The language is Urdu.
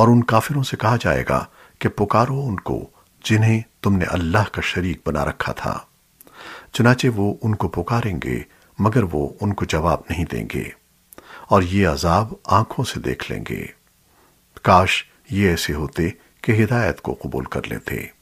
اور ان کافروں سے کہا جائے گا کہ پکارو ان کو جنہیں تم نے اللہ کا شریک بنا رکھا تھا۔ چنانچہ وہ ان کو پکاریں گے، مگر وہ ان کو جواب نہیں دیں گے۔ اور یہ عذاب آنکھوں سے دیکھ لیں گے۔ کاش یہ ایسے ہوتے کہ ہدایت کو قبول کر لیتے۔